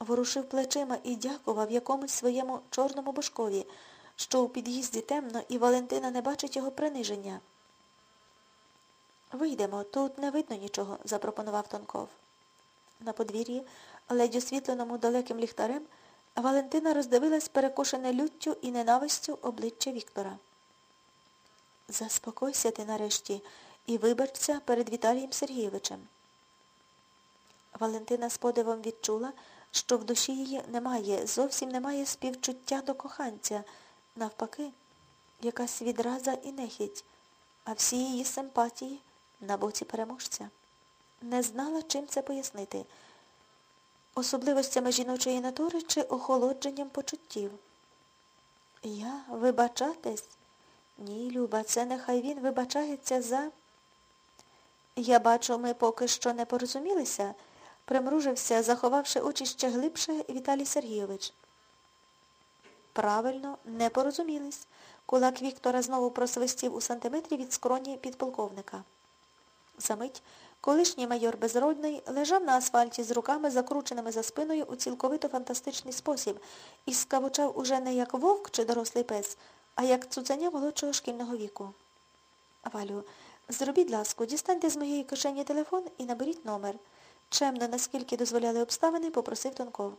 ворушив плечима і дякував якомусь своєму чорному бошкові, що у під'їзді темно, і Валентина не бачить його приниження. Вийдемо, тут не видно нічого, запропонував Тонков. На подвір'ї, ледь освітленому далеким ліхтарем, Валентина роздивилась перекошене люттю і ненавистю обличчя Віктора. Заспокойся ти нарешті і вибачся перед Віталієм Сергійовичем. Валентина з подивом відчула, що в душі її немає, зовсім немає співчуття до коханця, навпаки, якась відраза і нехідь, а всі її симпатії на боці переможця. Не знала, чим це пояснити, особливостями жіночої натури чи охолодженням почуттів. Я вибачатись? Ні, Люба, це нехай він вибачається за... Я бачу, ми поки що не порозумілися, примружився, заховавши очі ще глибше Віталій Сергійович. Правильно, не порозумілись. Кулак Віктора знову просвистів у сантиметрі від скроні підполковника. Замить колишній майор Безродний лежав на асфальті з руками, закрученими за спиною у цілковито фантастичний спосіб і скавучав уже не як вовк чи дорослий пес, а як цуценя молодшого шкільного віку. Валю, зробіть ласку, дістаньте з моєї кишені телефон і наберіть номер. Чемно, наскільки дозволяли обставини, попросив Тонков.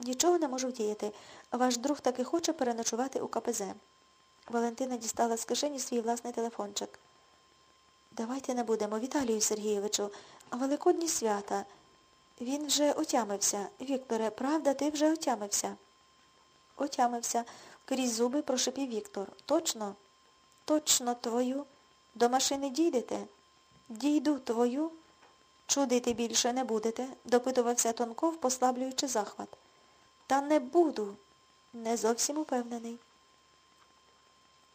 Нічого не можу вдіяти. Ваш друг таки хоче переночувати у КПЗ. Валентина дістала з кишені свій власний телефончик. Давайте не будемо, Віталію Сергійовичу, Великодні свята. Він вже отямився. Вікторе, правда, ти вже отямився? Отямився. Крізь зуби прошипів Віктор. Точно? Точно твою? До машини дійдете? Дійду твою? Чудити більше не будете, допитувався Тонков, послаблюючи захват. Та не буду. Не зовсім упевнений.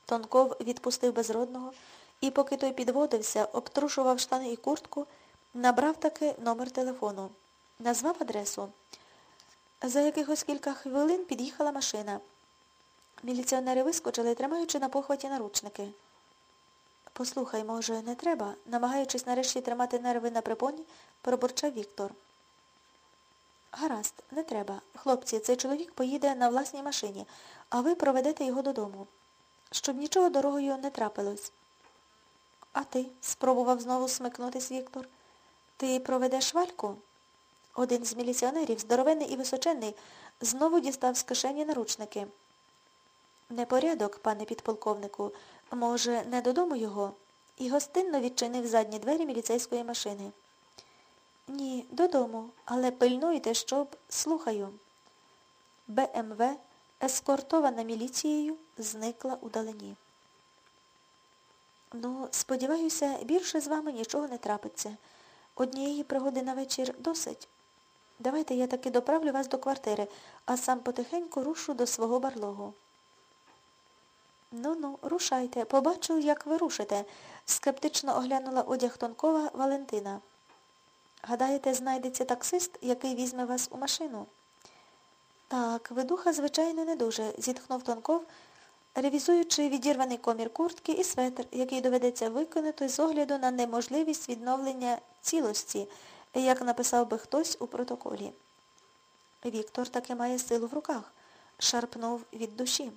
Тонков відпустив безродного і, поки той підводився, обтрушував штани і куртку, набрав таки номер телефону. Назвав адресу. За якихось кілька хвилин під'їхала машина. Міліціонери вискочили, тримаючи на похваті наручники. Послухай, може, не треба, намагаючись нарешті тримати нерви на припоні, пробурчав Віктор. Гаразд, не треба. Хлопці, цей чоловік поїде на власній машині, а ви проведете його додому. Щоб нічого дорогою не трапилось. А ти? спробував знову смикнутись Віктор. Ти проведеш вальку? Один з міліціонерів, здоровенний і височенний, знову дістав з кишені наручники. Непорядок, пане підполковнику, може, не додому його? І гостинно відчинив задні двері міліцейської машини. Ні, додому, але пильнуйте, щоб... Слухаю. БМВ, ескортована міліцією, зникла удалині. Ну, сподіваюся, більше з вами нічого не трапиться. Однієї пригоди на вечір досить. Давайте я таки доправлю вас до квартири, а сам потихеньку рушу до свого барлогу. Ну-ну, рушайте. Побачу, як ви рушите, скептично оглянула одяг Тонкова Валентина. Гадаєте, знайдеться таксист, який візьме вас у машину? Так, видуха, звичайно, не дуже, зітхнув Тонков, ревізуючи відірваний комір куртки і светр, який доведеться виконати з огляду на неможливість відновлення цілості, як написав би хтось у протоколі. Віктор таки має силу в руках, шарпнув від душі.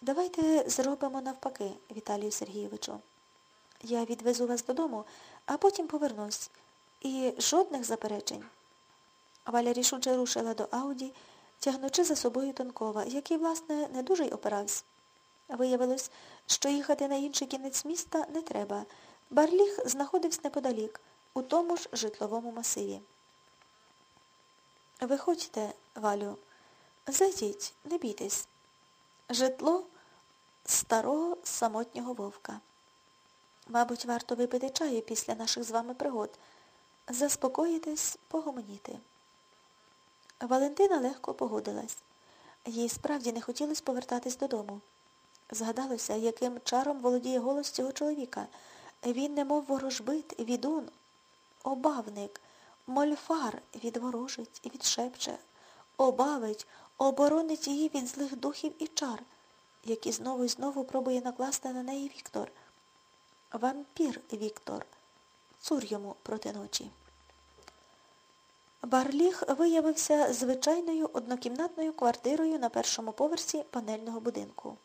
Давайте зробимо навпаки, Віталію Сергійовичу. Я відвезу вас додому, а потім повернусь. І жодних заперечень. Валя рішуче рушила до Ауді, тягнучи за собою Тонкова, який, власне, не дуже й опирався. Виявилось, що їхати на інший кінець міста не треба. Барліг знаходився неподалік, у тому ж житловому масиві. Виходьте, Валю, зайдіть, не бійтесь. Житло старого самотнього вовка. Мабуть, варто випити чаю після наших з вами пригод. Заспокоїтесь, погомоніти. Валентина легко погодилась. Їй справді не хотілося повертатись додому. Згадалося, яким чаром володіє голос цього чоловіка. Він немов ворожбит, відун, обавник, мольфар відворожить відшепче, обавить, оборонить її від злих духів і чар, які знову і знову пробує накласти на неї Віктор. Вампір Віктор. Цур йому проти ночі. Барліг виявився звичайною однокімнатною квартирою на першому поверсі панельного будинку.